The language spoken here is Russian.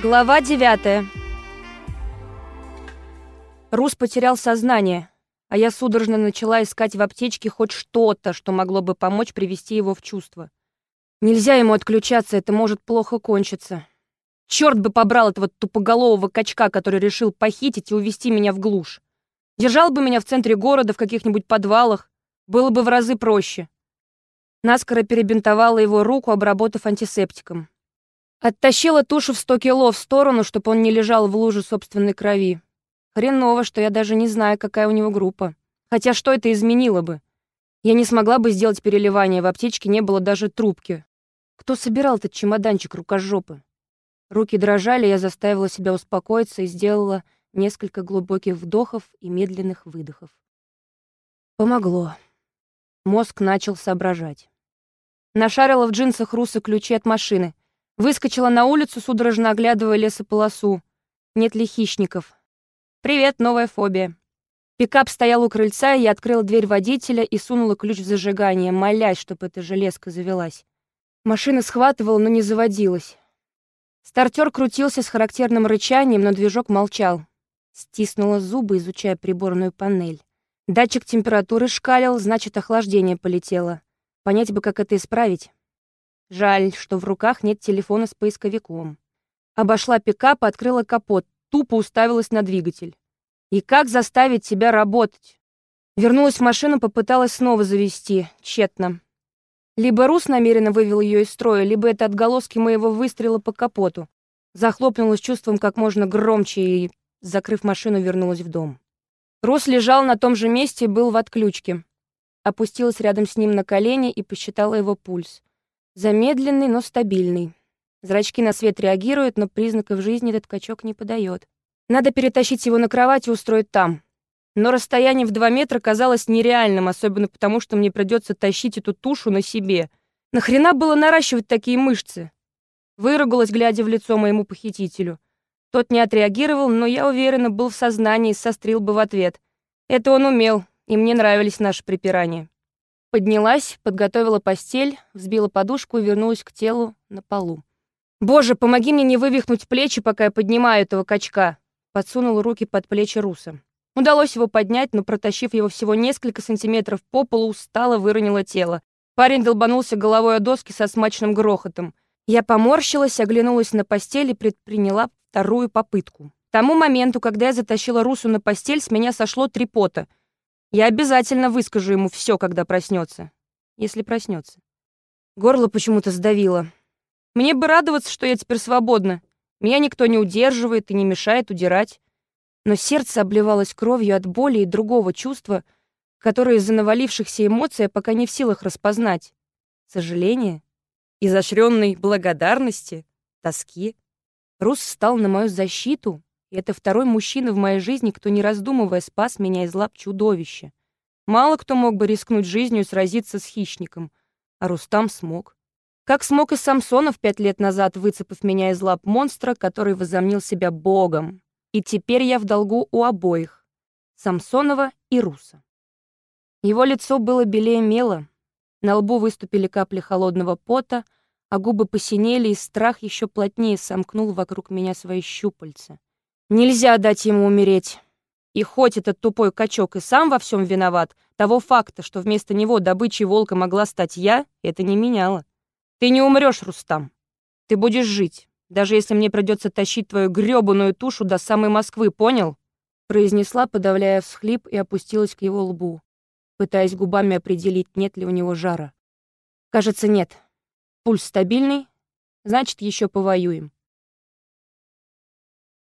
Глава 9 Рус потерял сознание, а я судорожно начала искать в аптечке хоть что-то, что могло бы помочь привести его в чувство. Нельзя ему отключаться, это может плохо кончиться. Черт бы побрал этого тупоголового качка, который решил похитить и увести меня в глушь. Держал бы меня в центре города, в каких-нибудь подвалах. Было бы в разы проще. Наскоро перебинтовала его руку, обработав антисептиком. Оттащила тушу в сто кило в сторону, чтобы он не лежал в луже собственной крови. Хреново, что я даже не знаю, какая у него группа. Хотя что это изменило бы? Я не смогла бы сделать переливание, в аптечке не было даже трубки. Кто собирал этот чемоданчик рукожопы? Руки дрожали, я заставила себя успокоиться и сделала несколько глубоких вдохов и медленных выдохов. Помогло. Мозг начал соображать. Нашарила в джинсах Руса ключи от машины. Выскочила на улицу, судорожно оглядывая лесополосу. Нет ли хищников? Привет, новая фобия. Пикап стоял у крыльца, и я открыла дверь водителя и сунула ключ в зажигание, молясь, чтобы эта железка завелась. Машина схватывала, но не заводилась. Стартер крутился с характерным рычанием, но движок молчал. Стиснула зубы, изучая приборную панель. Датчик температуры шкалил, значит, охлаждение полетело. Понять бы, как это исправить. Жаль, что в руках нет телефона с поисковиком. Обошла пикап, открыла капот, тупо уставилась на двигатель. И как заставить себя работать? Вернулась в машину, попыталась снова завести. Тщетно. Либо Рус намеренно вывел ее из строя, либо это отголоски моего выстрела по капоту. Захлопнулась чувством как можно громче и, закрыв машину, вернулась в дом. Рус лежал на том же месте и был в отключке. Опустилась рядом с ним на колени и посчитала его пульс. Замедленный, но стабильный. Зрачки на свет реагируют, но признаков жизни этот качок не подает. Надо перетащить его на кровать и устроить там. Но расстояние в два метра казалось нереальным, особенно потому, что мне придется тащить эту тушу на себе. Нахрена было наращивать такие мышцы? Выругалась, глядя в лицо моему похитителю. Тот не отреагировал, но я уверена, был в сознании и сострил бы в ответ. Это он умел, и мне нравились наши припирания. Поднялась, подготовила постель, взбила подушку и вернулась к телу на полу. «Боже, помоги мне не вывихнуть плечи, пока я поднимаю этого качка!» Подсунул руки под плечи Руса. Удалось его поднять, но, протащив его всего несколько сантиметров по полу, устало выронило тело. Парень долбанулся головой о доски со смачным грохотом. Я поморщилась, оглянулась на постель и предприняла вторую попытку. К тому моменту, когда я затащила Русу на постель, с меня сошло три пота — я обязательно выскажу ему все, когда проснется. Если проснется. Горло почему-то сдавило. Мне бы радоваться, что я теперь свободна. Меня никто не удерживает и не мешает удирать. Но сердце обливалось кровью от боли и другого чувства, которое из-за навалившихся эмоций я пока не в силах распознать. Сожаление? Изощренной благодарности? Тоски? Рус встал на мою защиту, и это второй мужчина в моей жизни, кто, не раздумывая, спас меня из лап чудовища. Мало кто мог бы рискнуть жизнью сразиться с хищником, а Рустам смог. Как смог и Самсонов пять лет назад, выцепив меня из лап монстра, который возомнил себя богом. И теперь я в долгу у обоих — Самсонова и Руса. Его лицо было белее мела, на лбу выступили капли холодного пота, а губы посинели, и страх еще плотнее сомкнул вокруг меня свои щупальца. Нельзя дать ему умереть. И хоть этот тупой качок и сам во всем виноват, того факта, что вместо него добычей волка могла стать я, это не меняло. Ты не умрешь, Рустам. Ты будешь жить, даже если мне придется тащить твою грёбаную тушу до самой Москвы, понял? Произнесла, подавляя всхлип, и опустилась к его лбу, пытаясь губами определить, нет ли у него жара. Кажется, нет. Пульс стабильный, значит, еще повоюем.